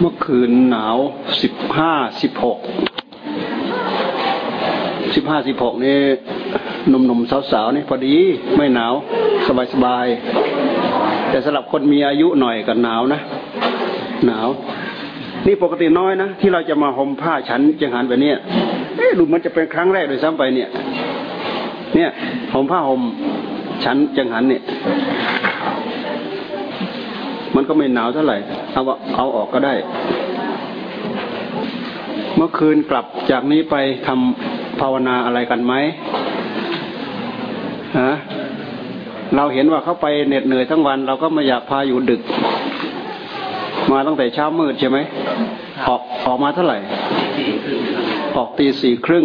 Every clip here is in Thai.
เมื่อคืนหนาวสิบห้าสิบหกสิบห้าสิบหกนี่หนุ่มๆสาวๆนี่พอดีไม่หนาวสบายๆแต่สำหรับคนมีอายุหน่อยก็หนาวนะ หนาว นี่ปกติน้อยนะ ที่เราจะมาห่มผ้าฉันจังหันแบบนี้เอ๊ะดูมันจะเป็นครั้งแรกโดยซ้ำไปเนี่ย เนี่ยห่มผ้าห่มฉันจังหันเนี่ย มันก็ไม่หนาวเท่าไหร่เอาเอาออกก็ได้ เมื่อคืนกลับจากนี้ไปทำภาวนาอะไรกันไหมฮะเราเห็นว่าเขาไปเหน็ดเหนื่อยทั้งวัน เราก็ไม่อยากพาอยู่ดึก มาตั้งแต่เช้ามืดใช่ไหมออกออกมาเท่าไหร่ออกตีสี่ครึ่ง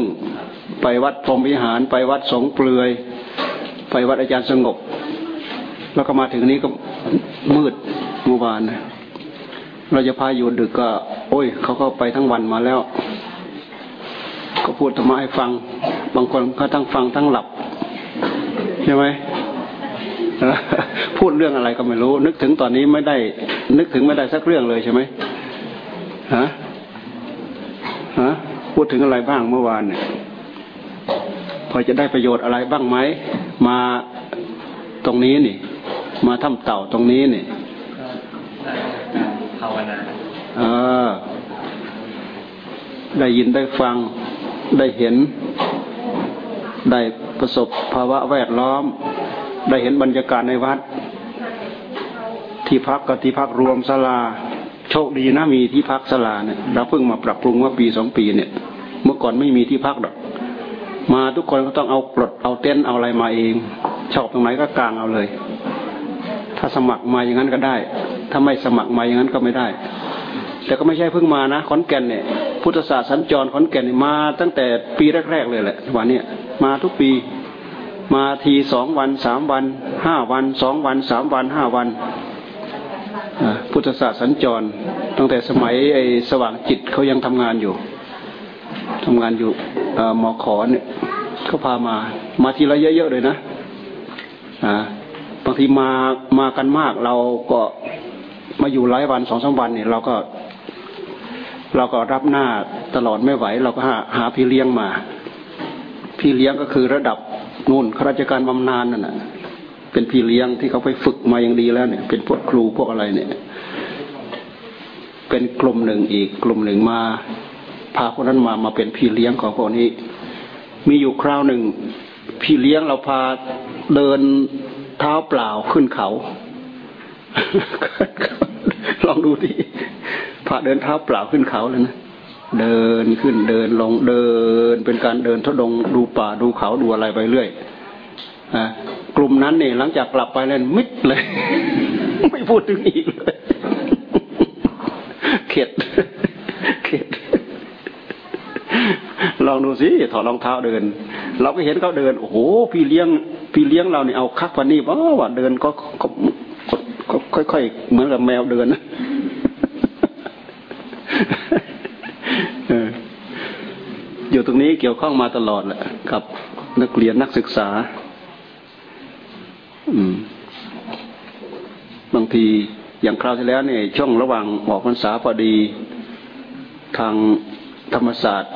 ไปวัดพรมวิหาร ไปวัดสงเปลือย ไปวัดอาจารย์สงบ แล้วก็มาถึงนี้ก็มืด เมื่อวานนะเราจะพาอยู่ดึกก็ โอ้ย เขาก็ไปทั้งวันมาแล้ว ก็พูดธรรมะให้ฟัง บางคนก็ทั้งฟังทั้งหลับ ใช่ไหมพูดเรื่องอะไรก็ไม่รู้ นึกถึงตอนนี้ไม่ได้ นึกถึงไม่ได้สักเรื่องเลยใช่ไหมฮะฮะพูดถึงอะไรบ้างเมื่อวานเนี่ยพอจะได้ประโยชน์อะไรบ้างไหมมาตรงนี้นี่ มาทำเต่าตรงนี้นี่ เออ ได้ยินได้ฟังได้เห็น ได้ประสบภาวะแวดล้อม ได้เห็นบรรยากาศในวัด ที่พักกับที่พักรวมศาลา โชคดีนะมีที่พักศาลาเนี่ยเราเพิ่งมาปรับปรุงว่าปีสองปีเนี่ย เมื่อก่อนไม่มีที่พักดอกมาทุกคนก็ต้องเอาปลดเอาเต็นเอาอะไรมาเองชอบตรงไหนก็กางเอาเลย ถ้าสมัครมาอย่างนั้นก็ได้ ถ้าไม่สมัครมาอย่างนั้นก็ไม่ได้ แต่ก็ไม่ใช่เพิ่งมานะขอนแก่นเนี่ยพุทธศาสตร์สัญจรขอนแก่นมาตั้งแต่ปีแรกๆเลยแหละวันนี้มาทุกปีมาทีสองวันสามวันห้าวันสองวันสามวันห้าวันพุทธศาสตร์สัญจร ตั้งแต่สมัยไอ้สว่างจิตเขายังทำงานอยู่ทำงานอยู่หมอขอเนี่ยเขาพามา มาทีละเยอะๆเลยนะบางทีมามากันมากเราก็มาอยู่หลายวันสองสาวันเนี่ยเราก็ เราก็รับหน้าตลอดไม่ไหว เราก็หาหาพี่เลี้ยงมา พี่เลี้ยงก็คือระดับนู่นข้าราชการบำนาญนั่นแหะเป็นพี่เลี้ยงที่เขาไปฝึกมาอย่างดีแล้วเนี่ย เป็นพวกครูพวกอะไรเนี่ย เป็นกลุ่มหนึ่งอีกกลุ่มหนึ่งมา พาคนนั้นมามาเป็นพี่เลี้ยงของพวกนี้ มีอยู่คราวหนึ่ง พี่เลี้ยงเราพาเดินเท้าเปล่าขึ้นเขาลองดูที ระเดินเท้าเปล่าขึ้นเขาเลยนะเดินขึ้นเดินลงเดิน เป็นการเดินทดงดูป่าดูเขาดูอะไรไปเรื่อยอกลุ่มนั้นเนี่ยหลังจากกลับไปแล้วมิดเลย ไม่พูดถึงอีกเลยเข็ดเข็ดลองดูสิถอดรองเท้าเดิน เราก็เห็นเขาเดิน โอ้โหพี่เลี้ยงพี่เลี้ยงเราเนี่ยเอาคักฟันนี่ว่าว่าเดินก็ค่อยๆเหมือนกับแมวเดินนะ อยู่ตรงนี้เกี่ยวข้องมาตลอดแหละกับ นักเรียนนักศึกษา อืม บางทีอย่างคราวที่แล้วเนี่ย ช่วงระหว่างออกพรรษาพอดี ทางธรรมศาสตร์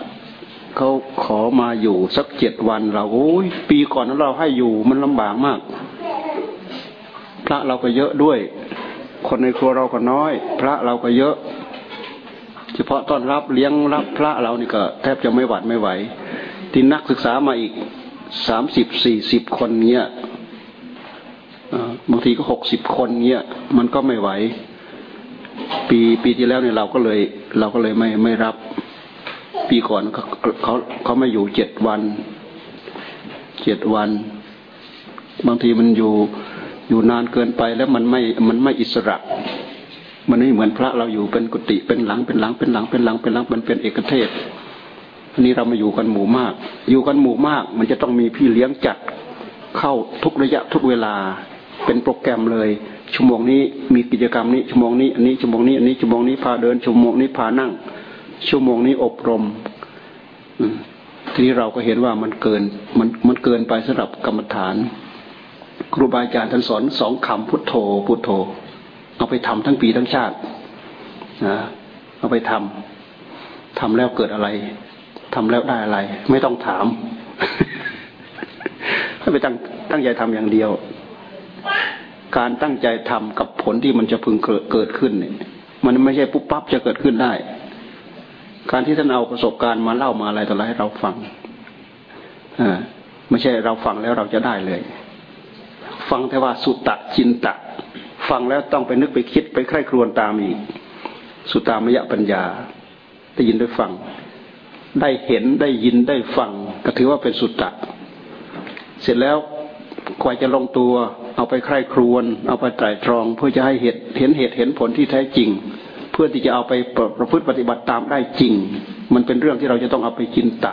เขาขอมาอยู่สักเจ็ดวัน เราโอ้ยปีก่อนนั้นเราให้อยู่มันลำบากมาก พระเราก็เยอะด้วย คนในครัวเราก็น้อย พระเราก็เยอะ เฉพาะต้อนรับเลี้ยงรับพระเรานี่ก็ แทบจะไม่หวัดไม่ไหว ที่นักศึกษามาอีกสามสิบสี่สิบคนเนี้ยบางทีก็หกสิบคนเนี้ยมันก็ไม่ไหว ปีปีที่แล้วเนี่ยเราก็เลย เราก็เลยไม่ไม่รับ ปีก่อนเขาเขาเขามาอยู่เจ็ดวันเจ็ดวัน บางทีมันอยู่อยู่นานเกินไปแล้วมันไม่มันไม่อิสระ มันไม่เหมือนพระเราอยู่เป็นกุฏิเป็นหลังเป็นหลังเป็นหลังเป็นหลังเป็นหลังมันเป็นเอกเทศอันนี้เรามาอยู่กันหมู่มาก อยู่กันหมู่มาก มันจะต้องมีพี่เลี้ยงจัดเข้าทุกระยะทุกเวลา เป็นโปรแกรมเลย ชั่วโมงนี้มีกิจกรรมนี้ชั่วโมงนี้อันนี้ชั่วโมงนี้อันนี้ชั่วโมงนี้พาเดินชั่วโมงนี้พานั่ง ชั่วโมงนี้อบรมทีนี้เราก็เห็นว่ามันเกินมันมันเกินไปสำหรับกรรมฐาน ครูบาอาจารย์ท่านสอนสองคำพุทโธพุทโธ เอาไปทำทั้งปีทั้งชาตินะเอาไปทำทำแล้วเกิดอะไรทำแล้วได้อะไร ไม่ต้องถามให้ไปตั้งตั้งใจทำอย่างเดียว การตั้งใจทำกับผลที่มันจะพึงเกิดขึ้นเนี่ย มันไม่ใช่ปุ๊บปั๊บจะเกิดขึ้นได้ การที่ท่านเอาประสบการณ์มาเล่ามาอะไรต่ออะไรให้เราฟังอ่าไม่ใช่เราฟังแล้วเราจะได้เลย ฟังแต่ว่าสุตตะจินตะ ฟังแล้วต้องไปนึกไปคิดไปใคร่ครวญตามอีก สุตตามยะปัญญา ได้ยินได้ฟัง ได้เห็นได้ยินได้ฟัง ก็ถือว่าเป็นสุตตะ เสร็จแล้วกว่าจะลงตัว เอาไปใคร่ครวญเอาไปไตรตรอง เพื่อจะให้เหตุเห็นเหตุเห็นผลที่แท้จริง เพื่อที่จะเอาไปประพฤติปฏิบัติตามได้จริง มันเป็นเรื่องที่เราจะต้องเอาไปจินตะ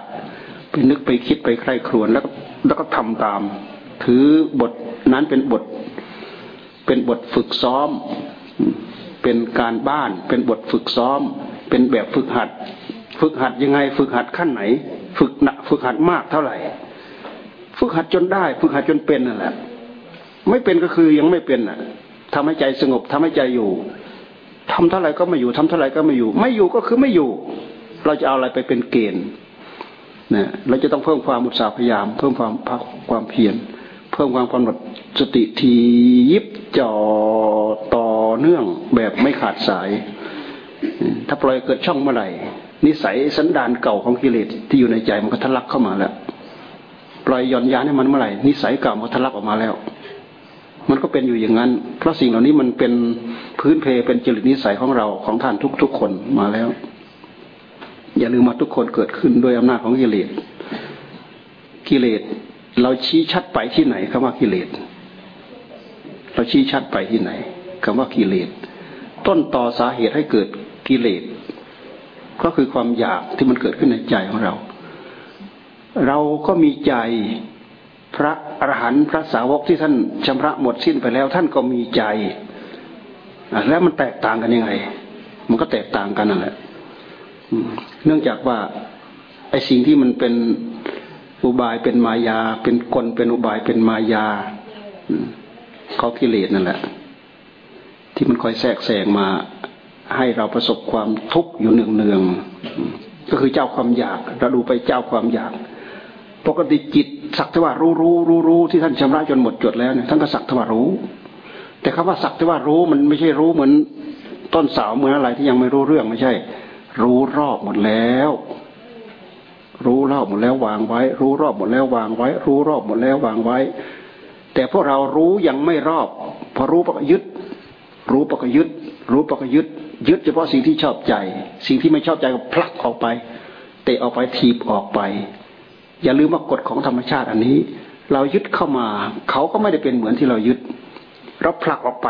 ไปนึกไปคิดไปใคร่ครวญแล้วแล้วก็ทำตาม ถือบทนั้นเป็นบท เป็นบทฝึกซ้อม เป็นการบ้าน เป็นบทฝึกซ้อม เป็นแบบฝึกหัด ฝึกหัดยังไง ฝึกหัดขั้นไหน ฝึกหนักฝึกหัดมากเท่าไหร่ ฝึกหัดจนได้ ฝึกหัดจนเป็นนั่นแหละ ไม่เป็นก็คือยังไม่เป็นอะทำให้ใจสงบทำให้ใจอยู่ทำเท่าไหร่ก็ไม่อยู่ทำเท่าไหร่ก็ไม่อยู่ ไม่อยู่ก็คือไม่อยู่ เราจะเอาอะไรไปเป็นเกณฑ์นะเราจะต้องเพิ่มความอุตสาห์พยายาม เพิ่มความพักความเพียร เพิ่มความกำหนดสติทียิบจ่อต่อเนื่องแบบไม่ขาดสาย ถ้าปล่อยเกิดช่องเมื่อไหร่ นิสัยสันดานเก่าของกิเลสที่อยู่ในใจมันก็ทะลักเข้ามาแล้ว ปล่อยย่อนยานให้มันเมื่อไหร่ นิสัยเก่ามันทะลักออกมาแล้ว มันก็เป็นอยู่อย่างนั้น เพราะสิ่งเหล่านี้มันเป็นพื้นเพเป็นจริตนิสัยของเราของท่านทุกๆคนมาแล้ว อย่าลืมว่าทุกคนเกิดขึ้นด้วยอำนาจของกิเลสกิเลส เราชี้ชัดไปที่ไหนคำว่ากิเลส เราชี้ชัดไปที่ไหนคำว่ากิเลส ต้นต่อสาเหตุให้เกิดกิเลส ก็คือความอยากที่มันเกิดขึ้นในใจของเรา เราก็มีใจพระอรหันต์พระสาวกที่ท่านชำระหมดสิ้นไปแล้ว ท่านก็มีใจแล้วมันแตกต่างกันยังไง มันก็แตกต่างกันนั่นแหละเนื่องจากว่าไอ้สิ่งที่มันเป็น อุบายเป็นมายา เป็นกลเป็นอุบายเป็นมายาเขากิเลสนั่นแหละ ที่มันคอยแทรกแซงมา ให้เราประสบความทุกข์อยู่เนืองเนืองก็คือเจ้าความอยาก เราดูไปเจ้าความอยาก ปกติจิตสักแต่ว่ารู้รู้รู้รู้ที่ท่านชำระจนหมดจดแล้วเนี่ยท่านก็สักแต่ว่ารู้ แต่คำว่าสักแต่ว่ารู้มันไม่ใช่รู้เหมือนต้นสาวเหมือนอะไรที่ยังไม่รู้เรื่องไม่ใช่ รู้รอบหมดแล้ว รู้รอบหมดแล้ววางไว้ รู้รอบหมดแล้ววางไว้ รู้รอบหมดแล้ววางไว้ แต่พวกเรารู้ยังไม่รอบพอรู้ปกยึด รู้ปกยึด รู้ปกยึด ยึดเฉพาะสิ่งที่ชอบใจ สิ่งที่ไม่ชอบใจก็ผลักออกไป เตะออกไปทีบออกไป อย่าลืมว่ากฎของธรรมชาติอันนี้ เรายึดเข้ามาเขาก็ไม่ได้เป็นเหมือนที่เรายึด เราผลักออกไป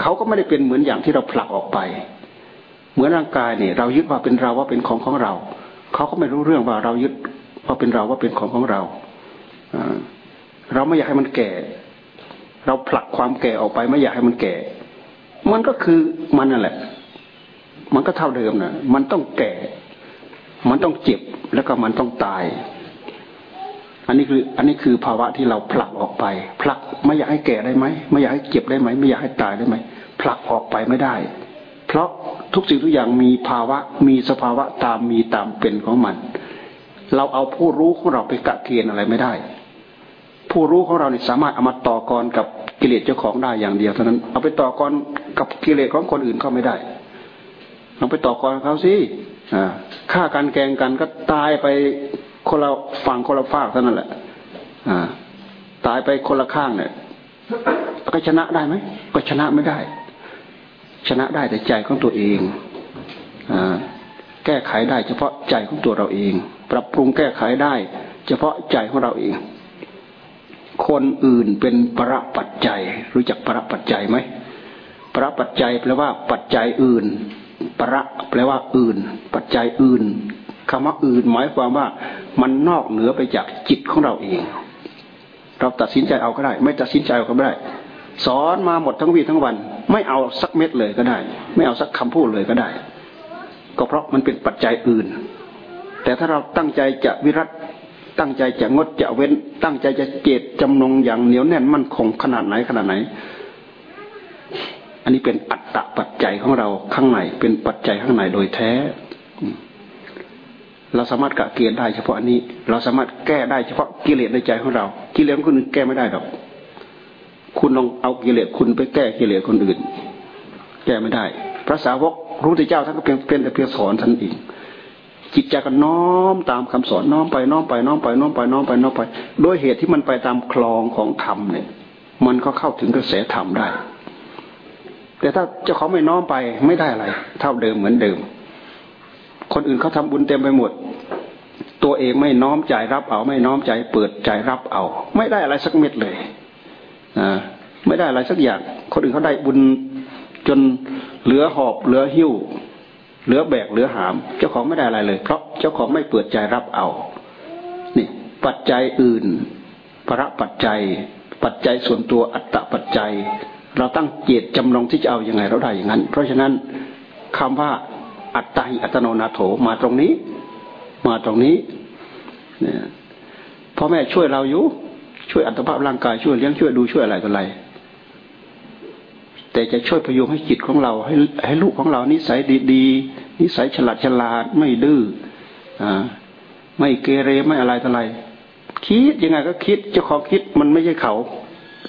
เขาก็ไม่ได้เป็นเหมือนอย่างที่เราผลักออกไป เหมือนร่างกายเนี่ยเรายึดว่าเป็นเราว่าเป็นของของเรา เขาก็ไม่รู้เรื่องว่าเรายึดว่าเป็นเราว่าเป็นของของเราเราไม่อยากให้มันแก่ เราผลักความแก่ออกไป ไม่อยากให้มันแก่ มันก็คือมันนั่นแหละ มันก็เท่าเดิมนะมันต้องแก่ มันต้องเจ็บแล้วก็มันต้องตาย อันนี้คือ อันนี้คือภาวะที่เราผลักออกไป ผลักไม่อยากให้แก่ได้ไหมไม่อยากให้เจ็บได้ไหมไม่อยากให้ตายได้ไหมผลักออกไปไม่ได้ เพราะทุกสิ่งทุกอย่างมีภาวะ มีสภาวะตามมีตามเป็นของมัน เราเอาผู้รู้ของเราไปกะเกณฑ์อะไรไม่ได้ ผู้รู้ของเราเนี่ยสามารถเอามาต่อกรกับกิเลสเจ้าของได้อย่างเดียวเท่านั้น เอาไปต่อกรกับกิเลสของคนอื่นก็ไม่ได้เอาไปต่อกรเขาสิฆ่ากันแกงกันก็ตายไปคนละฝั่งคนละฝากเท่านั้นแหละตายไปคนละข้างเนี่ยก็ชนะได้ไหมก็ชนะไม่ได้ ชนะได้แต่ใจของตัวเองอแก้ไขได้เฉพาะใจของตัวเราเอง ปรับปรุงแก้ไขได้ เฉพาะใจของเราเอง คนอื่นเป็นประปัจจัย รู้จักประปัจจัยไหมประปัจจัยแปลว่า ปัจจัยอื่น ประแปลว่าอื่น ปัจจัยอื่นคำว่าอื่นหมายความว่า มันนอกเหนือไปจากจิตของเราเอง เราตัดสินใจเอาก็ได้ ไม่ตัดสินใจเอาก็ไม่ได้ สอนมาหมดทั้งวีทั้งวัน ไม่เอาสักเม็ดเลยก็ได้ ไม่เอาสักคำพูดเลยก็ได้ ก็เพราะมันเป็นปัจจัยอื่น แต่ถ้าเราตั้งใจจะวิรัตตั้งใจจะงดจะเว้น ตั้งใจจะเจตจำนงอย่างเหนียวแน่นมั่นคงขนาดไหนขนาดไหน อันนี้เป็นอัตตะปัจจัยของเราข้างในเป็นปัจจัยข้างในโดยแท้ เราสามารถกะเกณฑ์ได้เฉพาะอันนี้ เราสามารถแก้ได้เฉพาะกิเลสในใจของเรา กิเลสคนอื่นแก้ไม่ได้หรอก คุณลองเอากิเลสคุณไปแก้กิเลสคนอื่น แก้ไม่ได้ พระสาวกรู้ที่เจ้าท่านก็เป็นเป็นแต่เพียงสอนท่านเองจิตใจก็น้อมตามคำสอนน้อมไปน้อมไปน้อมไปน้อมไปน้อมไปน้อมไปโดยเหตุที่มันไปตามคลองของธรรมเนี่ย มันก็เข้าถึงกระแสธรรมได้ แต่ถ้าเจ้าเขาไม่น้อมไปไม่ได้อะไร เท่าเดิมเหมือนเดิม คนอื่นเขาทำบุญเต็มไปหมด ตัวเองไม่น้อมใจรับเอาไม่น้อมใจเปิดใจรับเอา ไม่ได้อะไรสักเม็ดเลย ไม่ได้อะไรสักอย่าง คนอื่นเขาได้บุญจนเหลือหอบเหลือหิ้ว เหลือแบกเหลือหาม เจ้าของไม่ได้อะไรเลย เพราะเจ้าของไม่เปิดใจรับเอา นี่ ปัจจัยอื่นประปัจจัย ปัจจัยส่วนตัวอัตตปัจจัย เราตั้งเจตจำลองที่จะเอาอยัางไงเราได้อย่างนั้น เพราะฉะนั้นคำว่าอัตตาหิอัตโนนาโถมาตรงนี้ มาตรงนี้เนี่ยพ่อแม่ช่วยเราอยู่ ช่วยอัตภาพร่างกายช่วยเลี้ยงช่วยดูช่วยอะไรต่ออะไร แต่จะช่วยพยุงให้จิตของเรา ให้ให้ลูกของเรานิสัยดีๆนิสัยฉลาดฉลาดไม่ดื้ออ่าไม่เกเรไม่อะไรต่ออะไร คิดยังไงก็คิดเจ้าของคิดมันไม่ใช่เขา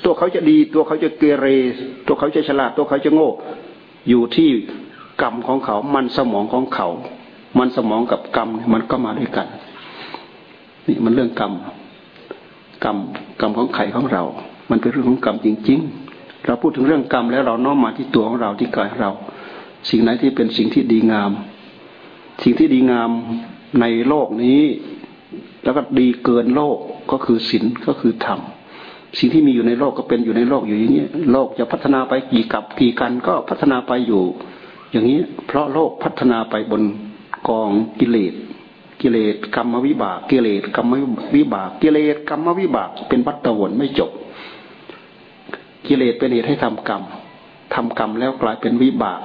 ตัวเขาจะดีตัวเขาจะเกเร ตัวเขาจะฉลาด ตัวเขาจะโง่ อยู่ที่กรรมของเขา มันสมองของเขา มันสมองกับกรรมมันก็มาด้วยกัน นี่มันเรื่องกรรม กรรมกรรมของไข่ของเรา มันเป็นเรื่องของกรรมจริง ๆ เราพูดถึงเรื่องกรรมแล้วเราน้อมมาที่ตัวของเราที่กายเรา สิ่งไหนที่เป็นสิ่งที่ดีงาม สิ่งที่ดีงามในโลกนี้ แล้วก็ดีเกินโลกก็คือศีลก็คือธรรมสิ่งที่มีอยู่ในโลกก็เป็นอยู่ในโลกอยู่อย่างนี้โลกจะพัฒนาไปกี่กับกี่กันก็พัฒนาไปอยู่ อย่างนี้เพราะโลกพัฒนาไปบนกองกิเลส กิเลสกรรมวิบากกิเลสกรรมวิบากกิเลสกรรมวิบาก เป็นวัฏวนไม่จบ กิเลสเป็นเหตุให้ทำกรรมทำกรรมแล้วกลายเป็นวิบาก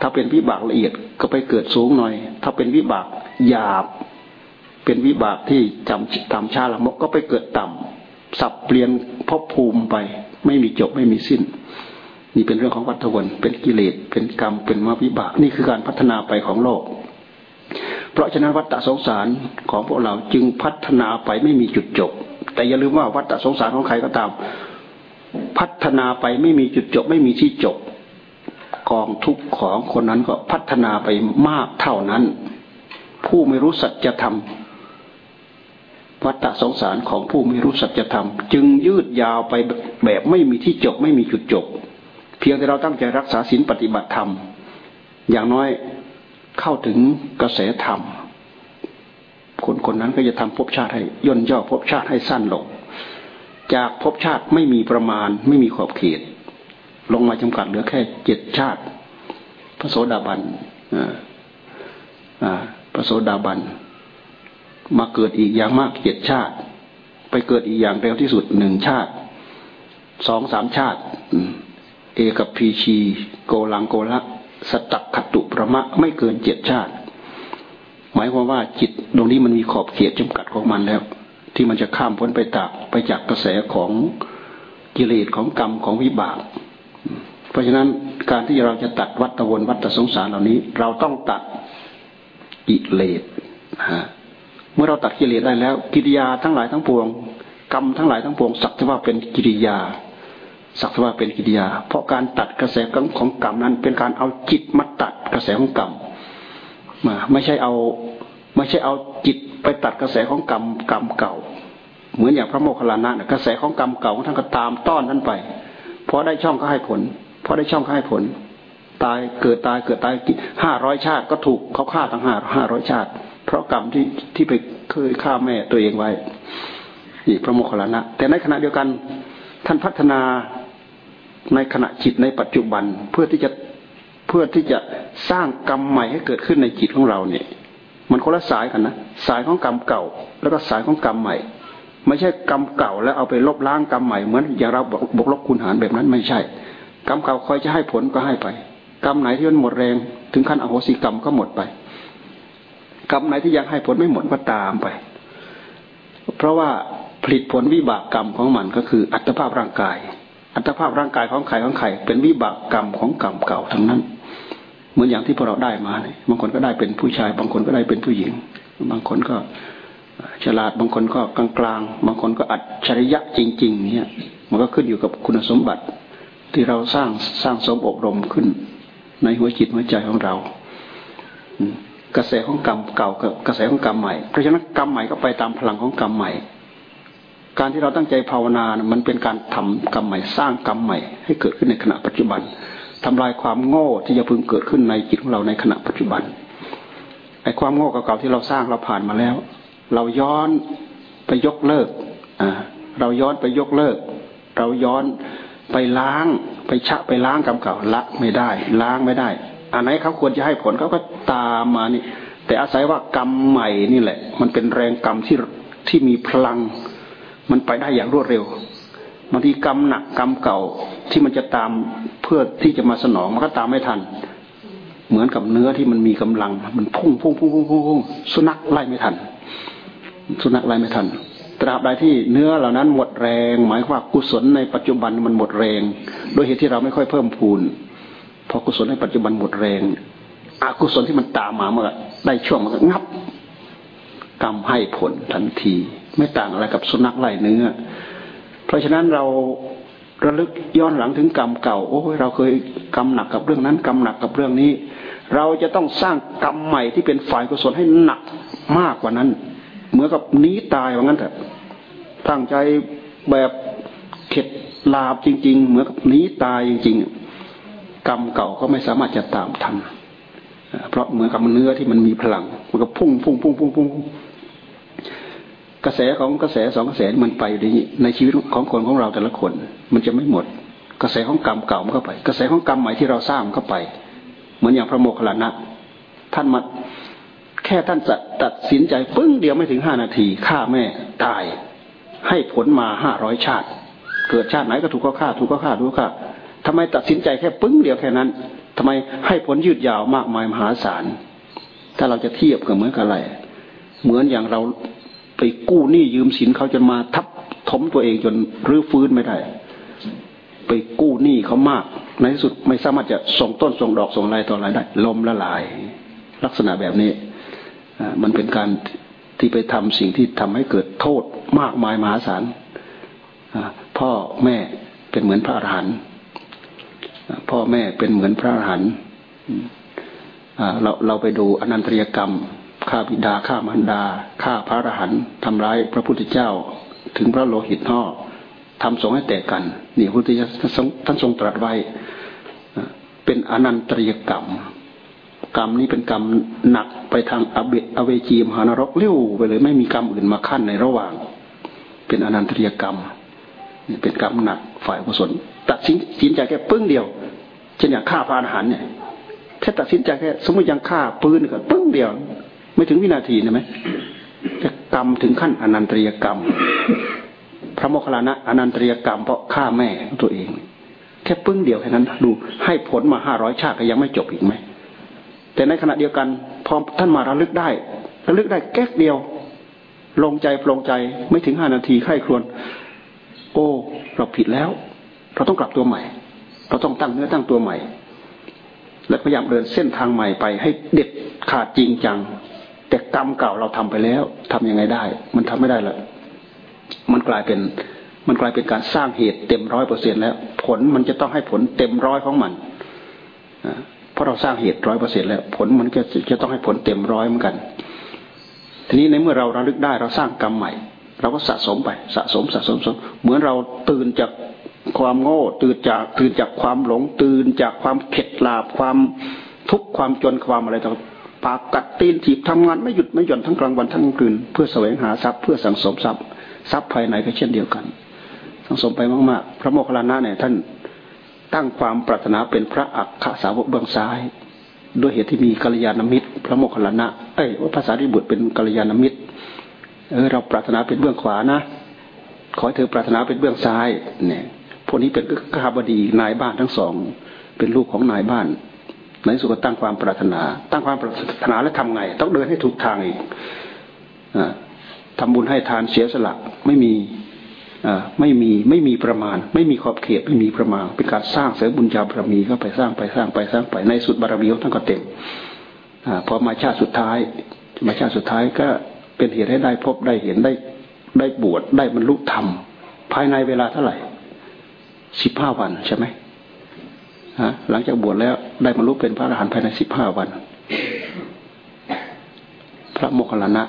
ถ้าเป็นวิบากละเอียดก็ไปเกิดสูงหน่อย ถ้าเป็นวิบากหยาบ เป็นวิบากที่จำตามชาละมกก็ไปเกิดต่ำสับเปลี่ยนภพภูมิไป ไม่มีจบไม่มีสิ้นนี่เป็นเรื่องของวัฏวนเป็นกิเลส เป็นกรรม เป็นมวิบาก นี่คือการพัฒนาไปของโลก เพราะฉะนั้นวัฏฏสงสารของพวกเราจึงพัฒนาไปไม่มีจุดจบ แต่อย่าลืมว่าวัฏฏสงสารของใครก็ตาม พัฒนาไปไม่มีจุดจบ ไม่มีที่จบ กองทุกข์ของคนนั้นก็พัฒนาไปมากเท่านั้น ผู้ไม่รู้สัจธรรมวัฏสงสารของผู้ไม่รู้สัจธรรม จึงยืดยาวไปแบบไม่มีที่จบไม่มีจุดจบ เพียงแต่เราตั้งใจรักษาศีลปฏิบัติธรรม อย่างน้อย เข้าถึงกระแสธรรม คนคนนั้นก็จะทำภพชาติให้ย่นย่อภพชาติให้สั้นลง จากภพชาติไม่มีประมาณไม่มีขอบเขต ลงมาจำกัดเหลือแค่เจ็ดชาติ พระโสดาบันพระโสดาบัน มาเกิดอีกอย่างมากเจ็ดชาติ ไปเกิดอีกอย่างเร็วที่สุดหนึ่งชาติสองสามชาติเอกับพีชี โกลังโกละ สตักขตุประมะไม่เกินเจ็ดชาติ หมายความว่าจิตตรงนี้มันมีขอบเขตจำกัดของมันแล้ว ที่มันจะข้ามพ้นไปจากไปจากกระแสของกิเลสของกรรมของวิบาก เพราะฉะนั้นการที่เราจะตัดวัฏวนวัฏสงสารเหล่านี้ เราต้องตัดกิเลสฮะเมื่อเราตัดกิเลสได้แล้ว กิริยาทั้งหลายทั้งปวง กรรมทั้งหลายทั้งปวงสักแต่ว่าเป็นกิริยา สักว่าเป็นกิริยา เพราะการตัดกระแสของกรรมนั้น เป็นการเอาจิตมาตัดกระแสของกรรมมาไม่ใช่เอาไม่ใช่เอาจิตไปตัดกระแสของกรรมกรรมเก่า เหมือนอย่างพระโมคคัลลานะกระแสของกรรมเก่าท่านก็ตามต้อนท่านไปพอได้ช่องก็ให้ผลพอได้ช่องก็ให้ผล ตายเกิดตายเกิดตายห้าร้อยชาติก็ถูกเขาฆ่าทั้งห้าห้าร้อยชาติ เพราะกรรมที่ที่ไปเคยฆ่าแม่ตัวเองไว้นี่พระโมคคัลลานะ แต่ในขณะเดียวกันท่านพัฒนา ในขณะจิตในปัจจุบันเพื่อที่จะเพื่อที่จะสร้างกรรมใหม่ให้เกิดขึ้นในจิตของเราเนี่ย มันคนละสายกันนะสายของกรรมเก่า แล้วก็สายของกรรมใหม่ ไม่ใช่กรรมเก่าแล้วเอาไปลบล้างกรรมใหม่เหมือนอย่างเราบกลบคุณหารแบบนั้นไม่ใช่ กรรมเก่าคอยจะให้ผลก็ให้ไป กรรมไหนที่มันหมดแรง ถึงขั้นอโหสิกรรมก็หมดไป กรรมไหนที่ยังให้ผลไม่หมดก็ตามไป เพราะว่าผลิตผลวิบากกรรมของมันก็คืออัตภาพร่างกาย อัตภาพร่างกายของใครของใครเป็นวิบากกรรมของกรรมเก่าทั้งนั้น เหมือนอย่างที่พวกเราได้มาเนี่ยบางคนก็ได้เป็นผู้ชาย บางคนก็ได้เป็นผู้หญิง บางคนก็ฉลาดบางคนก็กลางๆ บางคนก็อัจฉริยะจริง ๆ เนี่ย มันก็ขึ้นอยู่กับคุณสมบัติที่เราสร้างสร้างสมอบรมขึ้น ในหัวจิตหัวใจของเรากระแสของกรรมเก่ากับกระแสของกรรมใหม่เพราะฉะนั้นกรรมใหม่ก็ไปตามพลังของกรรมใหม่ การที่เราตั้งใจภาวนานะมันเป็นการทำกรรมใหม่สร้างกรรมใหม่ ให้เกิดขึ้นในขณะปัจจุบันทำลายความโง่ที่จะพึงเกิดขึ้นในจิตของเราในขณะปัจจุบันไอ้ความโง่เก่าๆที่เราสร้างเราผ่านมาแล้ว เราย้อนไปยกเลิกอ่าเราย้อนไปยกเลิก เราย้อนไปล้างไปชะไปล้างกรรมเก่าละไม่ได้ ล้างไม่ได้อันไหนเขาควรจะให้ผลเขาก็ตามมานี่ แต่อาศัยว่ากรรมใหม่นี่แหละ มันเป็นแรงกรรมที่ที่มีพลัง มันไปได้อย่างรวดเร็วบางทีกรรมหนักกรรมเก่าที่มันจะตามเพื่อที่จะมาสนองมันก็ตามไม่ทัน เหมือนกับเนื้อที่มันมีกำลัง มันพุ่งพุ่งพุ่งพุ่งพุ่งสุนัขไล่ไม่ทัน สุนัขไล่ไม่ทัน ตราบใดที่เนื้อเหล่านั้นหมดแรง หมายคว่ากุศลในปัจจุบันมันหมดแรง โดยเหตุที่เราไม่ค่อยเพิ่มพูนพอกุศลในปัจจุบันหมดแรงอกุศลที่มันตามมาเมื่อได้ช่วงมันก็งับกรรมให้ผลทันที ไม่ต่างอะไรกับสุนัขไล่เนื้อ เพราะฉะนั้นเราระลึกย้อนหลังถึงกรรมเก่า โอ้ยเราเคยกรรมหนักกับเรื่องนั้นกรรมหนักกับเรื่องนี้ เราจะต้องสร้างกรรมใหม่ที่เป็นฝ่ายกุศลให้หนักมากกว่านั้น เหมือนกับนี้ตายว่างั้นเถอะตั้งใจแบบเข็ดลาบจริง ๆ เหมือนกับนี้ตายจริง ๆ กรรมเก่าก็ไม่สามารถจะตามทันเพราะเหมือนกับเนื้อที่มันมีพลัง มันก็พุ่งพุ่งพุ่งพุ่งพุ่ง กระแสของกระแสสองกระแสมันไปในในชีวิตของคนของเราแต่ละคน มันจะไม่หมด กระแสของกรรมเก่ามันก็ไป กระแสของกรรมใหม่ที่เราสร้างมันก็ไป เหมือนอย่างพระโมคคัลลานะท่านมาแค่ท่านจะตัดสินใจปึ้งเดียวไม่ถึงห้านาทีฆ่าแม่ตาย ให้ผลมาห้าร้อยชาติ เกิดชาติไหนก็ถูกก็ฆ่า ถูกก็ฆ่าถูกก็ฆ่าทำไมตัดสินใจแค่ปึ้งเดียวแค่นั้นทำไมให้ผลยืดยาวมากมายมหาศาลถ้าเราจะเทียบกับเหมือนกับอะไร เหมือนอย่างเรา ไปกู้หนี้ยืมสินเขาจนมาทับถมตัวเองจนรื้อฟื้นไม่ได้ ไปกู้หนี้เขามาก ในที่สุดไม่สามารถจะส่งต้นส่งดอกส่งอะไรต่ออะไรได้ลมละลาย ลักษณะแบบนี้มันเป็นการที่ไปทำสิ่งที่ทำให้เกิดโทษมากมายมหาศาลพ่อแม่เป็นเหมือนพระอรหันต์พ่อแม่เป็นเหมือนพระอรหันต์เราเราไปดูอนันตริยกรรม ฆ่าบิดาฆ่ามารดาฆ่าพระอรหันต์ทำร้ายพระพุทธเจ้า ถึงพระโลหิตห่อทำสงให้แตกกัน นี่พุทธเจ้าท่านทรงตรัสไว้ เป็นอนันตริยกรรม กรรมนี้เป็นกรรมหนักไปทางอเบอเวจีมหานรกเลี้ยวไปเลย ไม่มีกรรมอื่นมาขั้นในระหว่าง เป็นอนันตริยกรรมนี่เป็นกรรมหนักฝ่ายกุศลตัดสินสินใจแค่ปึ้งเดียวเช่นอย่างฆ่าพระอรหันต์เนี่ยแค่ตัดสินใจแค่สมมติยังฆ่าปืนก็ปึ้งเดียว ไม่ถึงวินาทีนะไหมจะกรรมถึงขั้นอนันตริยกรรม พระโมคคัลลานะอนันตริยกรรมเพราะฆ่าแม่ตัวเอง แค่ปึ้งเดียวแค่นั้น ดูให้ผลมาห้าร้อยชาติก็ยังไม่จบอีกไหมแต่ในขณะเดียวกันพอท่านมาระลึกได้ระลึกได้แก๊กเดียวลงใจโปลงใจไม่ถึงห้านาทีไข้ครวน โอ้เราผิดแล้ว เราต้องกลับตัวใหม่ เราต้องตั้งเนื้อตั้งตัวใหม่ และพยายามเดินเส้นทางใหม่ไปให้เด็ดขาดจริงจัง แต่กรรมเก่าเราทำไปแล้ว ทํำยังไงได้ มันทำไม่ได้ละมันกลายเป็น มันกลายเป็นการสร้างเหตุเต็มร้อยเปอร์เซ็นแล้ว ผลมันจะต้องให้ผลเต็มร้อยของมันเพราะเราสร้างเหตุร้อยเปอร์เซ็นแล้ว ผลมันก็จะต้องให้ผลเต็มร้อยเหมือนกัน ทีนี้ในเมื่อเราระลึกได้เราสร้างกรรมใหม่ เราก็สะสมไป สะสมสะสมสม เหมือนเราตื่นจากความโง่ ตื่นจากตื่นจากความหลง ตื่นจากความเข็ดลาบความทุกข์ความจนความอะไรต่าง ปากกัดตีนถีบทำงานไม่หยุดไม่หย่อนทั้งกลางวันทั้งกลางคืนเพื่อแสวงหาทรัพย์เพื่อสังสมทรัพย์ทรัพย์ภายในก็เช่นเดียวกัน สังสมไปมากๆ พระโมคคัลลานะเนี่ยท่านตั้งความปรารถนาเป็นพระอักขสาวกเบื้องซ้าย ด้วยเหตุที่มีกัลยาณมิตร พระโมคคัลลานะเอ้ยว่าภาษาที่บุตรเป็นกัลยาณมิตรเออเราปรารถนาเป็นเบื้องขวานะขอให้เธอปรารถนาเป็นเบื้องซ้ายเนี่ยพวกนี้เป็นข้าบดีนายบ้านทั้งสอง เป็นลูกของนายบ้าน ในสุดก็ตั้งความปรารถนา ตั้งความปรารถนาแล้วทำไง ต้องเดินให้ถูกทางอีกทำบุญให้ทานเสียสละไม่มีไม่มีไม่มีประมาณ ไม่มีขอบเขตไม่มีประมาณ เป็นการสร้างเสริมบุญญาบารมีเข้าไปสร้างไปสร้างไปสร้างไปในสุดบารมีของท่านก็เต็มอพอมาชาติสุดท้ายมาชาติสุดท้ายก็เป็นเหตุให้ได้พบได้เห็นได้ได้บวชได้บรรลุธรรมภายในเวลาเท่าไหร่สิบห้าวันใช่ไหม หลังจากบวชแล้วได้บรรลุเป็นพระอรหันต์ภายในสิบห้าวัน พระโมคคัลลานะ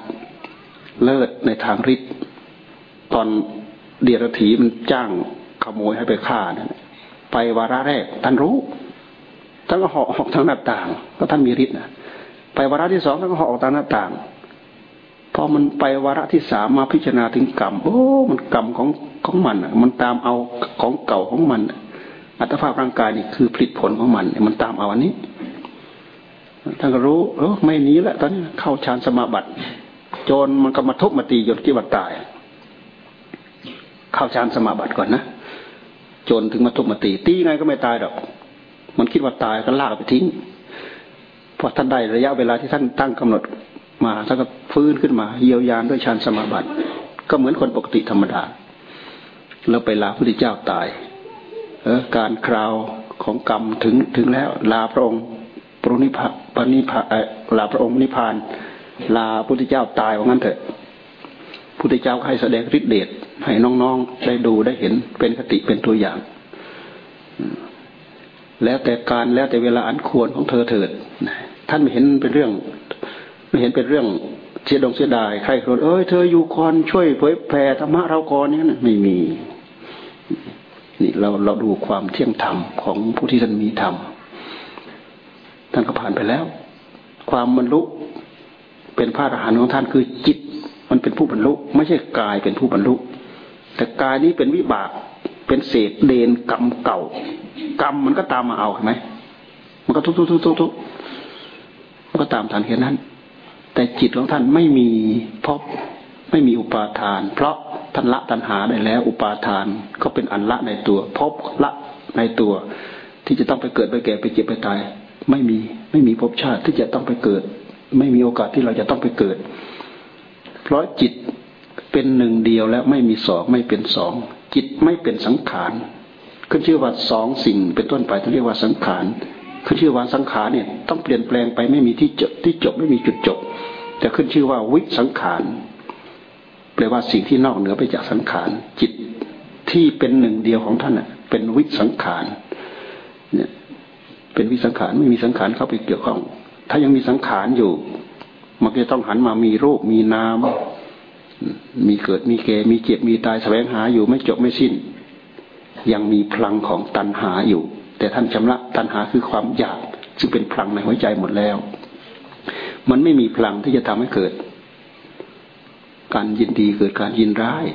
เลิศในทางฤทธิ์ตอนเดียรถีมันจ้างขโมยให้ไปฆ่านี่ไปวาระแรกท่านรู้ท่านก็หาะออกทางหน้าต่าง ก็ท่านมีฤทธิ์นะไปวาระที่สองท่านก็หาะออกทางหน้าต่างพอมันไปวาระที่สามมาพิจารณาถึงกรรมโอ้ มันกรรมของของมันอะ มันตามเอาของเก่าของมันอั อัตภาพร่างกายนี่คือผลิตผลของมันมันตามเอาอันนี้ท่านก็รู้เออไม่นี้แล้วตอนนี้เข้าฌานสมาบัติจนมันก็มาทุบมาตีจนที่วัดตาย เข้าฌานสมาบัติก่อนนะจนถึงมาทุบมาตี ตีไงก็ไม่ตายดอก มันคิดว่าตายก็ลากไปทิ้งพอท่านได้ระยะเวลาที่ท่านตั้งกำหนดมาท่านก็ฟื้นขึ้นมา เยียวยาด้วยฌานสมาบัติ ก็เหมือนคนปกติธรรมดาแล้วไปลาพระพุทธเจ้าตาย การคราวของกรรมถึงถึงแล้วลาพระองค์ปรุนิพาปนิพาลาพระองค์นิพาน ลาพุทธเจ้าตายว่างั้นเถอะพุทธเจ้าให้แสดงฤทธิเดชให้น้องๆได้ดูได้เห็นเป็นคติเป็นตัวอย่าง แล้วแต่การแล้วแต่เวลาอันควรของเธอเถิดท่านไม่เห็นเป็นเรื่อง ไม่เห็นเป็นเรื่องเสียดงเสียดายใครคนเอ้ยเธออยู่คอนช่วยเผยแผ่ธรรมะเราก่อนนี้ไม่มี นี่เราเราดูความเที่ยงธรรมของผู้ที่ท่านมีธรรมท่านก็ผ่านไปแล้ว ความบรรลุเป็นพระอรหันต์ของท่านคือจิต มันเป็นผู้บรรลุ ไม่ใช่กายเป็นผู้บรรลุ แต่กายนี้เป็นวิบากเป็นเศษเดนกรรมเก่า กรรมมันก็ตามมาเอาเห็นไหมมันก็ทุกทุกทุกทุกทุกมันก็ตามทันแค่นั้น แต่จิตของท่านไม่มีพบ ไม่มีอุปาทาน เพราะท่านละตัณหาได้แล้ว อุปาทานก็เป็นอันละในตัวพบละในตัว ที่จะต้องไปเกิดไปแก่ไปเจ็บไปตาย ไม่มีไม่มีภพชาติที่จะต้องไปเกิด ไม่มีโอกาสที่เราจะต้องไปเกิด เพราะจิตเป็นหนึ่งเดียวแล้วไม่มีสองไม่เป็นสองจิตไม่เป็นสังขารขึ้นชื่อว่าสองสิ่งเป็นต้นไปต้องเรียกว่าสังขารขึ้นชื่อว่าสังขารเนี่ยต้องเปลี่ยนแปลงไปไม่มีที่จบที่จบไม่มีจุดจบ แต่ขึ้นชื่อว่าวิสังขาร แปลว่าสิ่งที่นอกเหนือไปจากสังขารจิตที่เป็นหนึ่งเดียวของท่านเป็นวิสังขารเนี่ยเป็นวิสังขารไม่มีสังขารเข้าไปเกี่ยวข้อง ถ้ายังมีสังขารอยู่ มันก็ต้องหันมามีรูปมีนามมีเกิดมีแก่มีเจ็บมีตายแสวงหาอยู่ไม่จบไม่สิ้น ยังมีพลังของตัณหาอยู่ แต่ท่านชำระตัณหาคือความอยากซึ่งเป็นพลังในหัวใจหมดแล้ว มันไม่มีพลังที่จะทำให้เกิด การยินดีเกิดการยินร้าย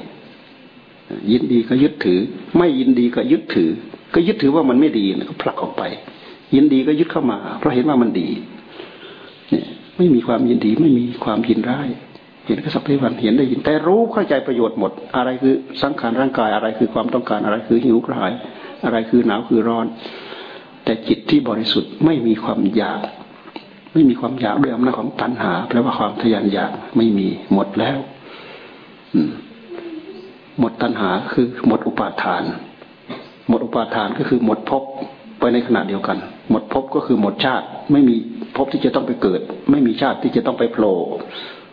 ยินดีก็ยึดถือ ไม่ยินดีก็ยึดถือ ก็ยึดถือว่ามันไม่ดีก็ผลักออกไป ยินดีก็ยึดเข้ามา เพราะเห็นว่ามันดี เนี่ย ไม่มีความยินดีไม่มีความยินร้ายเห็นก็สัพเพวันเห็นได้ยิน แต่รู้เข้าใจประโยชน์หมด อะไรคือสังขารร่างกายอะไรคือความต้องการอะไรคือหิวกระหาย อะไรคือหนาวคือร้อน แต่จิตที่บริสุทธิ์ไม่มีความอยาก ไม่มีความอยากด้วยอำนาจของตัณหาแปลว่าความทยานอยากไม่มีหมดแล้ว หมดตัณหาคือหมดอุปาทาน หมดอุปาทานก็คือหมดภพไปในขณะเดียวกัน หมดภพก็คือหมดชาติ ไม่มีภพที่จะต้องไปเกิด ไม่มีชาติที่จะต้องไปโผล่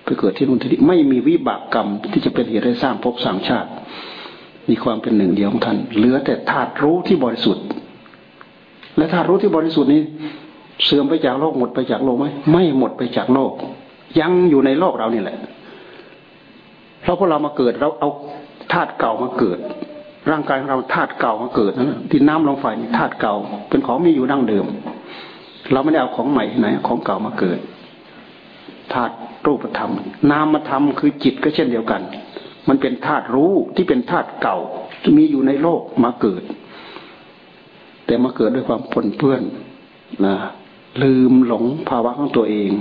ไปเกิดที่นู่นที่นี่ไม่มีวิบากกรรมที่จะเป็นเหตุให้สร้างภพสร้างชาติ มีความเป็นหนึ่งเดียวของท่านเหลือแต่ธาตุรู้ที่บริสุทธิ์ และธาตุรู้ที่บริสุทธิ์นี้ เสื่อมไปจากโลกหมดไปจากโลกไหมไม่หมดไปจากโลก ยังอยู่ในโลกเรานี่แหละ เราพวกเรามาเกิดเราเอาธาตุเก่ามาเกิด ร่างกายของเราธาตุเก่ามาเกิดนะที่น้ำลมไฟธาตุเก่า เป็นของมีอยู่ดั้งเดิม เราไม่ได้เอาของใหม่ไหนของเก่ามาเกิดธาตุรูปธรรม นามธรรมคือจิตก็เช่นเดียวกัน มันเป็นธาตุรู้ที่เป็นธาตุเก่าที่มีอยู่ในโลกมาเกิด แต่มาเกิดด้วยความปนเปื้อนนะลืมหลงภาวะของตัวเอง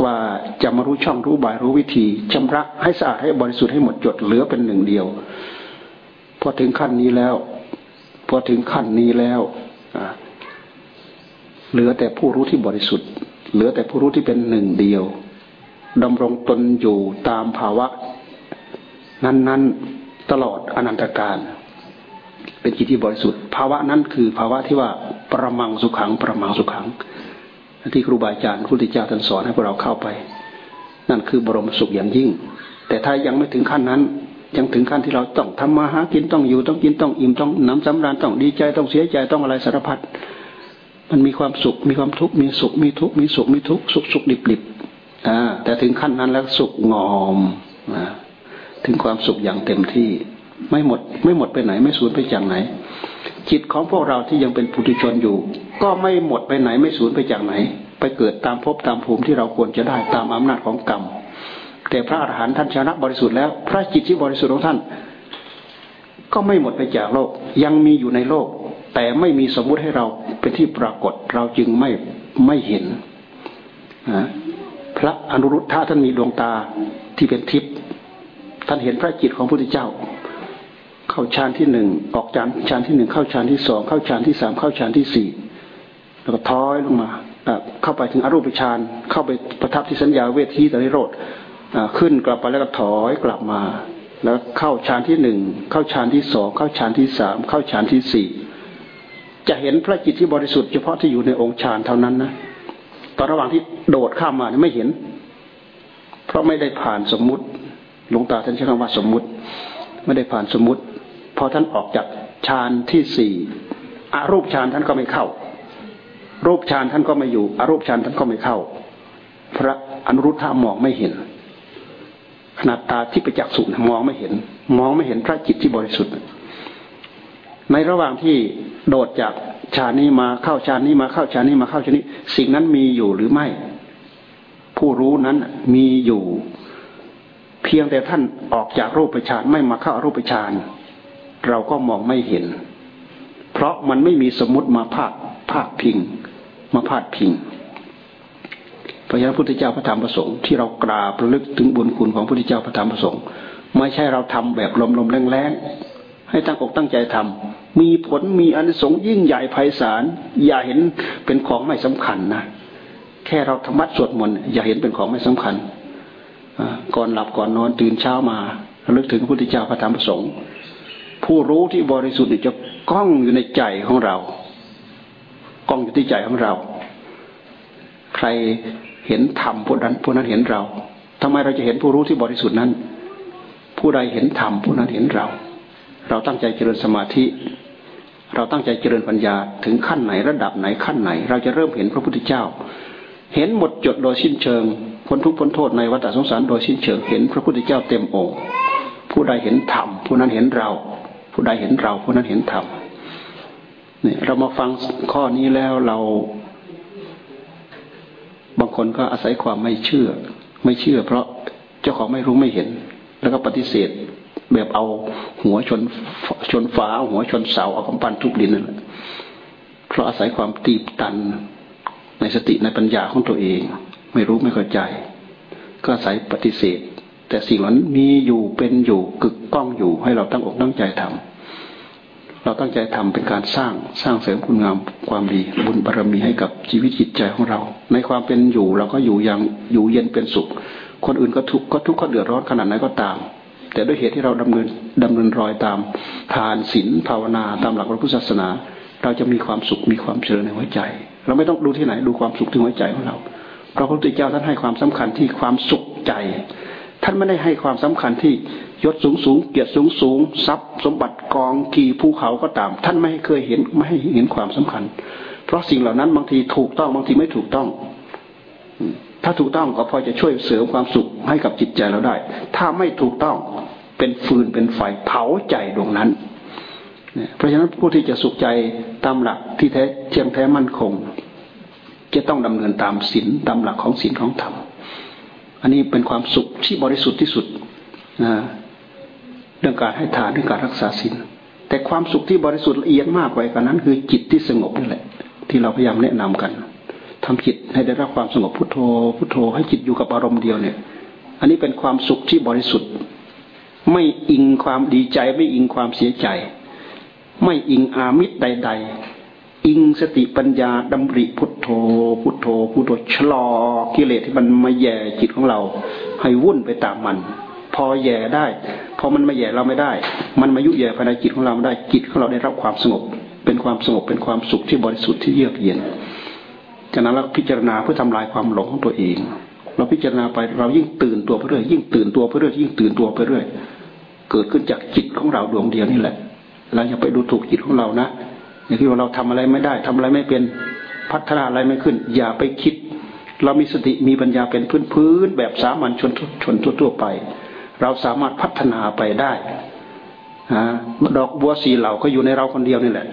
กว่าจะมารู้ช่องรู้บายรู้วิธีชำระให้สะอาดให้บริสุทธิ์ให้หมดจดเหลือเป็นหนึ่งเดียว พอถึงขั้นนี้แล้ว พอถึงขั้นนี้แล้วเหลือแต่ผู้รู้ที่บริสุทธิ์ เหลือแต่ผู้รู้ที่เป็นหนึ่งเดียวดำรงตนอยู่ตามภาวะ นั้น ๆตลอดอนันตการเป็นจิตที่บริสุทธิ์ ภาวะนั้นคือภาวะที่ว่าประมังสุขังประมังสุขัง ที่ครูบาอาจารย์พุทธเจ้าท่านสอนให้พวกเราเข้าไป นั่นคือบรมสุขอย่างยิ่ง แต่ถ้ายังไม่ถึงขั้นนั้น ยังถึงขั้นที่เราต้องทำมาหากินต้องอยู่ต้องกินต้องอิ่มต้องน้ำสำราญต้องดีใจต้องเสียใจต้องอะไรสารพัดมันมีความสุขมีความทุกข์มีสุขมีทุกข์มีสุขมีทุกข์สุขสุขดิบดิบอ่าแต่ถึงขั้นนั้นแล้วสุขงอมนะถึงความสุขอย่างเต็มที่ ไม่หมด ไม่หมดไปไหน ไม่สูญไปจากไหน จิตของพวกเราที่ยังเป็นปุถุชนอยู่ ก็ไม่หมดไปไหนไม่สูญไปจากไหน ไปเกิดตามภพตามภูมิที่เราควรจะได้ตามอำนาจของกรรม แต่พระอรหันต์ท่านชนะบริสุทธิ์แล้ว พระจิตที่บริสุทธิ์ของท่าน ก็ไม่หมดไปจากโลก ยังมีอยู่ในโลก แต่ไม่มีสมมุติให้เราเป็นที่ปรากฏเราจึงไม่ไม่เห็นพระอนุรุทธะท่านมีดวงตาที่เป็นทิพย์ท่านเห็นพระจิตของพระพุทธเจ้า เข้าฌานที่หนึ่งออกฌานฌานที่หนึ่งเข้าฌานที่สองเข้าฌานที่สามเข้าฌานที่สี่แล้วก็ท้อยลงมาเข้าไปถึงอรูปฌานเข้าไปประทับที่สัญญาเวทีตริโรธขึ้นกลับไปแล้วก็ถอยกลับมา แล้วเข้าฌานที่หนึ่งเข้าฌานที่สองเข้าฌานที่สามเข้าฌานที่สี่จะเห็นพระจิตที่บริสุทธิ์เฉพาะที่อยู่ในองค์ฌานเท่านั้นนะตอนระหว่างที่โดดข้ามมาไม่เห็น เพราะไม่ได้ผ่านสมมุติหลวงตาท่านใช้คำว่าสมมุติ ไม่ได้ผ่านสมมุติ พอท่านออกจากฌานที่สี่อารูปฌานท่านก็ไม่เข้า รูปฌานท่านก็ไม่อยู่อารูปฌานท่านก็ไม่เข้า พระอนุรุทธามองไม่เห็นขนาดตาที่ประจักษ์สุมองไม่เห็น มองไม่เห็นพระจิตที่บริสุทธิ์ ในระหว่างที่โดดจากฌานนี้มาเข้าฌานนี้มาเข้าฌานนี้มาเข้าฌานนี้ สิ่งนั้นมีอยู่หรือไม่ ผู้รู้นั้นมีอยู่ เพียงแต่ท่านออกจากรูปฌานไม่มาเข้ารูปฌาน เราก็มองไม่เห็น เพราะมันไม่มีสมมติมาภาคภาคพิง มาพาดพิงพระยาพุทธเจ้าพระธรรมประสงค์ที่เรากราบระลึกถึงบุญคุณของพระพุทธเจ้าพระธรรมประสงค์ไม่ใช่เราทำแบบลมๆแรงๆให้ตั้งอกตั้งใจทำมีผลมีอนิสงส์ยิ่งใหญ่ไพศาลอย่าเห็นเป็นของไม่สำคัญนะแค่เราธรรมะสวดมนต์อย่าเห็นเป็นของไม่สำคัญก่อนหลับก่อนนอนตื่นเช้ามาระลึกถึงพระพุทธเจ้าพระธรรมพระสงฆ์ ผู้รู้ที่บริสุทธิ์จะก้องอยู่ในใจของเรา กล้องอยู่ที่ใจของเรา ใครเห็นธรรมผู้นั้นผู้นั้นเห็นเราทำไมเราจะเห็นผู้รู้ที่บริสุทธิ์นั้น ผู้ใดเห็นธรรมผู้นั้นเห็นเรา เราตั้งใจเจริญสมาธิ เราตั้งใจเจริญปัญญาถึงขั้นไหนระดับไหนขั้นไหน เราจะเริ่มเห็นพระพุทธเจ้า เห็นหมดจดโดยสิ้นเชิงพ้นทุกพ้นโทษในวัฏสงสารโดยสิ้นเชิงเห็นพระพุทธเจ้าเต็มองค์ผู้ใดเห็นธรรมผู้นั้นเห็นเรา ผู้ใดเห็นเราผู้นั้นเห็นธรรมเนี่ยเรามาฟังข้อนี้แล้วเรา บางคนก็อาศัยความไม่เชื่อ ไม่เชื่อ เพราะเจ้าของไม่รู้ไม่เห็น แล้วก็ปฏิเสธแบบเอาหัวชนชนฝาเอาหัวชนเสาเอากำปั้นทุบดินนั่นแหละเพราะอาศัยความตีบตันในสติในปัญญาของตัวเอง ไม่รู้ไม่เข้าใจ ก็อาศัยปฏิเสธ แต่สิ่งนั้นมีอยู่เป็นอยู่กึกก้องอยู่ให้เราตั้งอกตั้งใจทำเราตั้งใจทำเป็นการสร้างสร้างเสริมคุณงามความดีบุญบารรมีให้กับชีวิตจิตใจของเรา ในความเป็นอยู่เราก็อยู่อย่างอยู่เย็นเป็นสุข คนอื่นก็ทุกข์ก็ทุกข์ก็เดือดร้อนขนาดไหนก็ตาม แต่ด้วยเหตุที่เราดำเนินดำเนินรอยตามทานศีลภาวนาตามหลักพระพุทธศาสนา เราจะมีความสุขมีความเจริญในหัวใจ เราไม่ต้องดูที่ไหนดูความสุขที่หัวใจของเราพระพุทธเจ้าท่านให้ความสำคัญที่ความสุขใจ ท่านไม่ได้ให้ความสำคัญที่ยศสูงสูงเกียรติสูงสูงทรัพย์ สมบัติกองกี่ภูเขาก็ตาม ท่านไม่เคยเห็นไม่ให้เห็นความสำคัญ เพราะสิ่งเหล่านั้นบางทีถูกต้องบางทีไม่ถูกต้อง ถ้าถูกต้องก็พอจะช่วยเสริมความสุขให้กับจิตใจเราได้ ถ้าไม่ถูกต้องเป็นฟืนเป็นไฟเผาใจดวงนั้นเพราะฉะนั้นผู้ที่จะสุขใจตามหลักที่แท้เที่ยงแท้มั่นคง จะต้องดำเนินตามศีลตามหลักของศีลของธรรม อันนี้เป็นความสุขที่บริสุทธิ์ที่สุดนะเรื่องการให้ทานเรื่องการรักษาศีลแต่ความสุขที่บริสุทธิ์ละเอียดมากกว่านั้น คือจิตที่สงบนี่แหละ ที่เราพยายามแนะนำกันทำจิตให้ได้รับความสงบพุทโธพุทโธให้จิตอยู่กับอารมณ์เดียวเนี่ย อันนี้เป็นความสุขที่บริสุทธิ์ ไม่อิงความดีใจไม่อิงความเสียใจ ไม่อิงอามิตรใด ๆ อิงสติปัญญาดำริพุทโธ พุทโธ พุทโธชะลอกิเลสที่มันมาแย่จิตของเรา ให้วุ่นไปตามมัน พอแย่ได้ พอมันมาแย่เราไม่ได้ มันมายุแย่ภายในจิตของเราไม่ได้จิตของเราได้รับความสงบ เป็นความสงบเป็นความสุขที่บริสุทธิ์ที่เยือกเย็นจากนั้นเราพิจารณาเพื่อทำลายความหลงของตัวเอง เราพิจารณาไปเรายิ่งตื่นตัวไปเรื่อยยิ่งตื่นตัวไปเรื่อยยิ่งตื่นตัวไปเรื่อยเกิดขึ้นจากจิตของเราดวงเดียวนี่แหละเราอย่าไปดูถูกจิตของเรานะ อย่างที่ว่าเราทำอะไรไม่ได้ทำอะไรไม่เป็นพัฒนาอะไรไม่ขึ้น อย่าไปคิด เรามีสติมีปัญญาเป็นพื้นพื้นแบบสามัญชนชนทั่วไป เราสามารถพัฒนาไปได้ฮะดอกบัวสีเหล่าก็อยู่ในเราคนเดียวนี่แหละ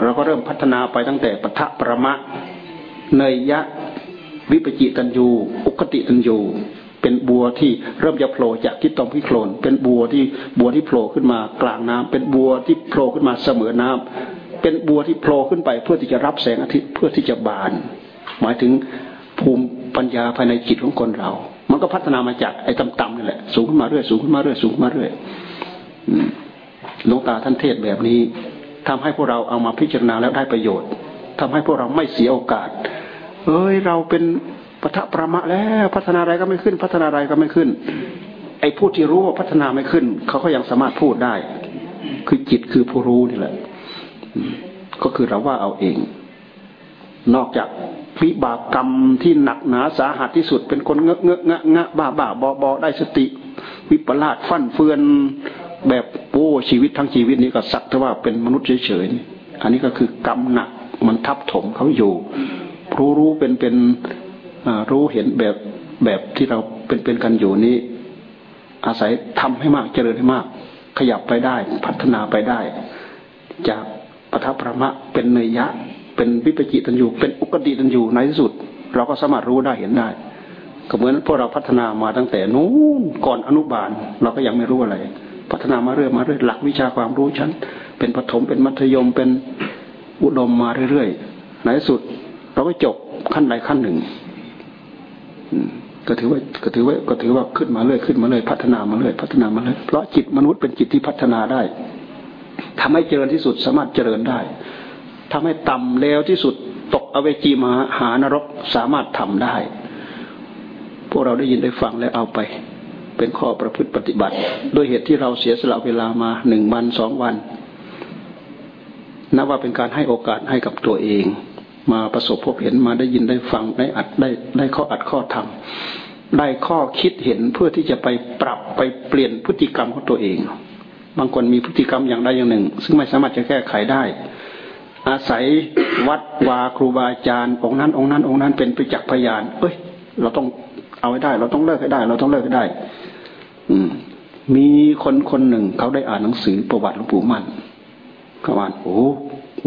เราก็เริ่มพัฒนาไปตั้งแต่ปทะประมะเนยยะวิปจิตันยูอุคติตันยูเป็นบัวที่เริ่มจะโผล่จากทิศตรงพิโคลน เป็นบัวที่บัวที่โผล่ขึ้นมากลางน้ำเป็นบัวที่โผล่ขึ้นมาเสมอน้ำ เป็นบัวที่โผล่ขึ้นไป เพื่อที่จะรับแสงอาทิตย์เพื่อที่จะบาน หมายถึงภูมิปัญญาภายในจิตของคนเรา มันก็พัฒนามาจากไอ้ต่ำๆนี่แหละสูงขึ้นมาเรื่อยสูงขึ้นมาเรื่อยสูงขึ้นมาเรื่อยหลวงตาท่านเทศแบบนี้ทำให้พวกเราเอามาพิจารณาแล้วได้ประโยชน์ทำให้พวกเราไม่เสียโอกาส เอ้ยเราเป็นปะทะประมะแล้วพัฒนาอะไรก็ไม่ขึ้น พัฒนาอะไรก็ไม่ขึ้น ไอ้ผู้ที่รู้ว่าพัฒนาไม่ขึ้น เขาก็ยังสามารถพูดได้ คือจิตคือผู้รู้นี่แหละ ก็คือเราว่าเอาเอง นอกจากวิบากกรรมที่หนักหนาสาหัสที่สุด เป็นคนเงอะเงอะงะงะบ้าบ้าบอบอได้สติ วิปลาสฟั่นเฟือนแบบโอ้ชีวิตทั้งชีวิตนี้ก็สักแต่ว่าเป็นมนุษย์เฉยๆอันนี้ก็คือกรรมหนักมันทับถมเขาอยู่ รู้รู้เป็นเป็นรู้เห็นแบบแบบที่เราเป็นเป็นกันอยู่นี้ อาศัยทำให้มากเจริญให้มาก ขยับไปได้พัฒนาไปได้ จาก ทัพประมะ เป็นเนยยะ เป็นวิปจิตันอยู่ เป็นอุกติตันอยู่ในที่สุด เราก็สามารถรู้ได้เห็นได้ ก็เหมือนพวกเราพัฒนามาตั้งแต่นู้นก่อนอนุบาล เราก็ยังไม่รู้อะไร พัฒนามาเรื่อยมาเรื่อยหลักวิชาความรู้ชั้น เป็นปฐมเป็นมัธยมเป็นอุดมมาเรื่อยๆในที่สุด เราก็จบขั้นใดขั้นหนึ่งก็ถือว่าก็ถือว่าก็ถือว่าขึ้นมาเรื่อยขึ้นมาเรื่อยพัฒนามาเรื่อยพัฒนามาเรื่อยเพราะจิตมนุษย์เป็นจิตที่พัฒนาได้ ทำให้เจริญที่สุดสามารถเจริญได้ทำให้ต่ำเลวที่สุดตกอเวจีมหานรกสามารถทำได้ พวกเราได้ยินได้ฟังแล้วเอาไป เป็นข้อประพฤติปฏิบัติโดยเหตุที่เราเสียสละเวลามาหนึ่งวันสองวันนับว่าเป็นการให้โอกาสให้กับตัวเอง มาประสบพบเห็นมาได้ยินได้ฟังได้อัดได้ได้ข้ออัดข้อทำได้ข้อคิดเห็นเพื่อที่จะไปปรับไปเปลี่ยนพฤติกรรมของตัวเอง บางคนมีพฤติกรรมอย่างใดอย่างหนึ่ง ซึ่งไม่สามารถจะแก้ไขได้ อาศัยวัดวาครูบาอาจารย์องค์นั้นองค์นั้นองค์นั้นเป็นประจักษ์พยาน เอ้ย เราต้องเอาให้ได้ เราต้องเลิกให้ได้ เราต้องเลิกให้ได้ อืม มีคนคนหนึ่งเขาได้อ่านหนังสือประวัติหลวงปู่มั่นเขาอ่านโอ้โห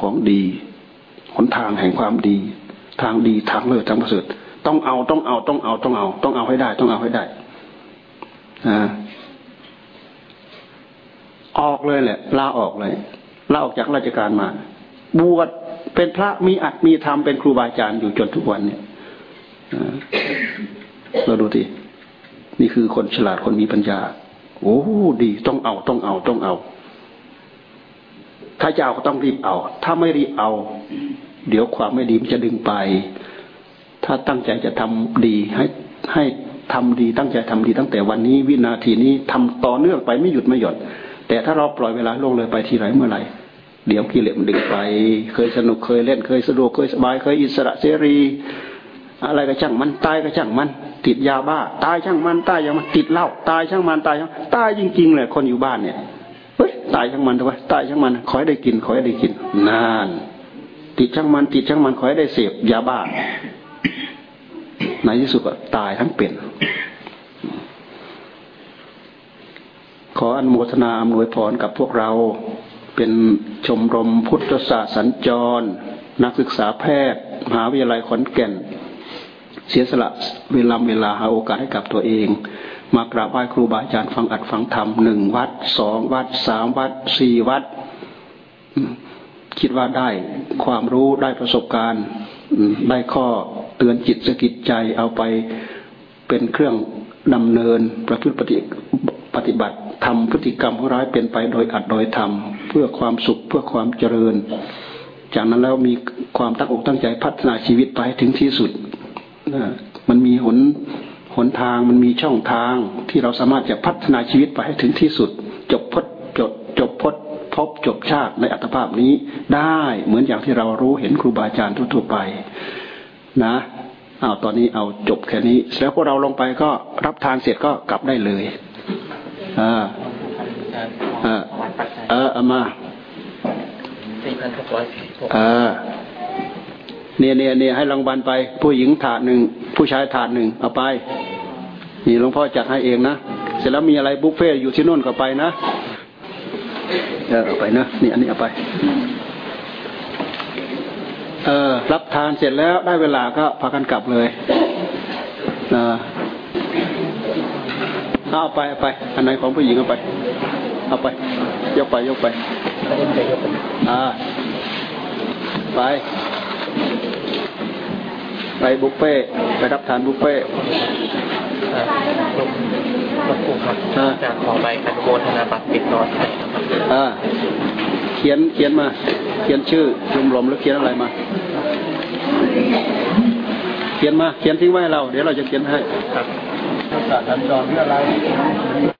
ของดีหนทางแห่งความดี ทางดีทางเลิศทางประเสริฐต้องเอาต้องเอาต้องเอาต้องเอา ต้องเอาให้ได้ ต้องเอาให้ได้อ่า ออกเลยแหละลาออกเลยลาออกจากราชการมา บวชเป็นพระมีอัดมีธรรมเป็นครูบาอาจารย์อยู่จนทุกวันเนี่ยเราดูทีนี่คือคนฉลาดคนมีปัญญา โอ้ดีต้องเอาต้องเอาต้องเอา ถ้าจะเอาก็ต้องรีบเอา ถ้าไม่รีบเอา เดี๋ยวความไม่ดีมันจะดึงไป ถ้าตั้งใจจะทำดีให้ให้ทำดี ตั้งใจทำดีตั้งแต่วันนี้ วินาทีนี้ทำต่อเนื่องไปไม่หยุดไม่หย่อน แต่ถ้าเราปล่อยเวลาล่วงเลยไปทีไรเมื่อไหร่ เดี๋ยวกิเลสมันดึงไป เคยสนุกเคยเล่นเคยสะดวกเคยสบายเคยอิสระเสรี อะไรก็ช่างมันตายก็ช่างมัน ติดยาบ้า ตายช่างมันตายอย่างมันติดเหล้าตายช่างมันตายช่างตายจริงๆเลยคนอยู่บ้านเนี่ยเฮ้ยตายช่างมันทำไมตายช่างมันขอให้ได้กินขอให้ได้กินนานติดช่างมันติดช่างมันขอให้ได้เสพยาบ้าในที่สุดก็ตายทั้งเป็น ขออนุโมทนาอำนวยพรกับพวกเราเป็นชมรมพุทธศาสตร์สัญจร นักศึกษาแพทย์ มหาวิทยาลัยขอนแก่น เสียสละเวลาเวลาหาโอกาสให้กับตัวเอง มากราบไหว้ครูบาอาจารย์ฟังอัดฟังธรรมหนึ่งวัดสองวัดสามวัดสี่วัด คิดว่าได้ความรู้ได้ประสบการณ์ได้ข้อเตือนจิตสกิดใจเอาไปเป็นเครื่องดำเนินประพฤติปฏิ ปฏิบัติทำพฤติกรรมของร้ายเป็นไปโดยอัดโดยทำเพื่อความสุขเพื่อความเจริญ จากนั้นแล้วมีความตั้งอกตั้งใจพัฒนาชีวิตไปถึงที่สุดมันมีหนหนทางมันมีช่องทางที่เราสามารถจะพัฒนาชีวิตไปให้ถึงที่สุด จบพจจบจบพจพบจบชาติในอัตภาพนี้ได้เหมือนอย่างที่เรารู้เห็นครูบาอาจารย์ทั่วๆไป นะเอาตอนนี้เอาจบแค่นี้ แล้วพวกเราลงไปก็รับทานเสร็จก็กลับได้เลย อ่าอ่าเออเอามาสี่พันหกร้อยหกเออเนี่ยเนี่ยเนี่ยให้รางวัลไป ผู้หญิงถาดหนึ่งผู้ชายถาดหนึ่งเอาไป นี่หลวงพ่อจัดให้เองนะเสร็จแล้วมีอะไรบุฟเฟ่ต์อยู่ที่นู่นก็ไปนะเออเอาไปนะนี่อันนี้เอาไป เออ รับทานเสร็จแล้วได้เวลาก็พากันกลับเลยเออ เอาไปเอาไป อันไหนของผู้หญิงเอาไป เอาไปยกไปยกไปไม่ได้ไปยกเป็นอ่าไป ไปบุฟเฟ่ต์ไปรับทานบุฟเฟ่ต์อ่าลูกลูกปู่ครับอ่าจะขอใบอนุโมทนาบัตรติดต่อให้ครับอ่าเขียนเขียนมา เขียนชื่อรวมๆแล้วเขียนอะไรมา เขียนมา เขียนทิ้งไว้ให้เรา เดี๋ยวเราจะเขียนให้ครับ สันดอนเรื่องอะไร